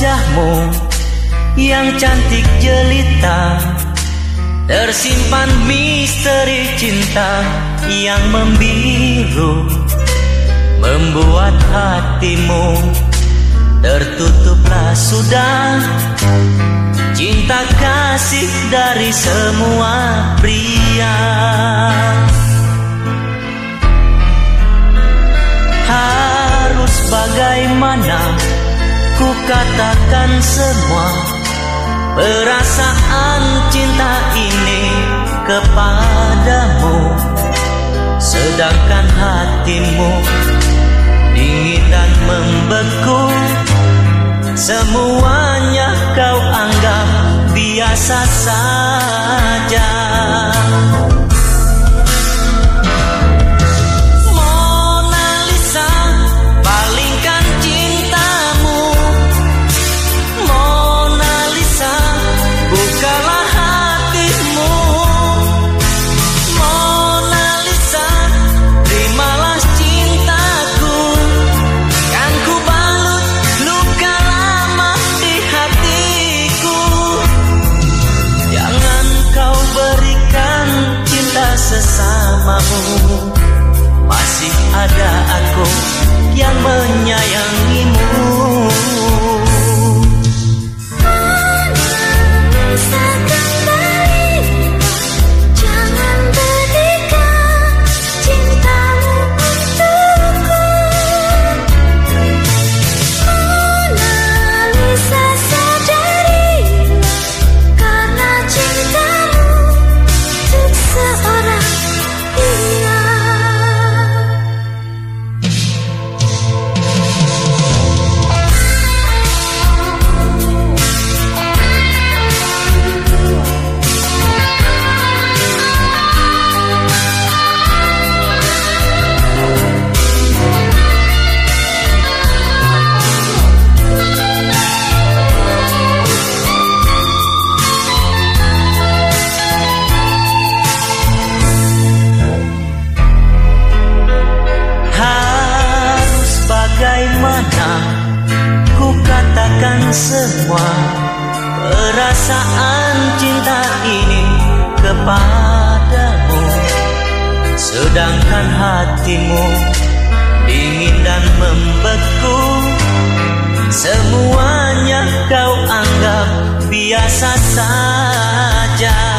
wajahmu yang cantik jelita Tersimpan misteri cinta yang membiru Membuat hatimu tertutuplah sudah. Cinta kasih dari semua pria. Harus bagaimana ku katakan semua Perasaan cinta ini kepadamu. Sedangkan hatimu dingin dan membeku. Semuanya kau anggap biasa saja bersamamu Masih ada aku yang menyayangimu katakan semua perasaan cinta ini kepadamu. Sedangkan hatimu dingin dan membeku. Semuanya kau anggap biasa saja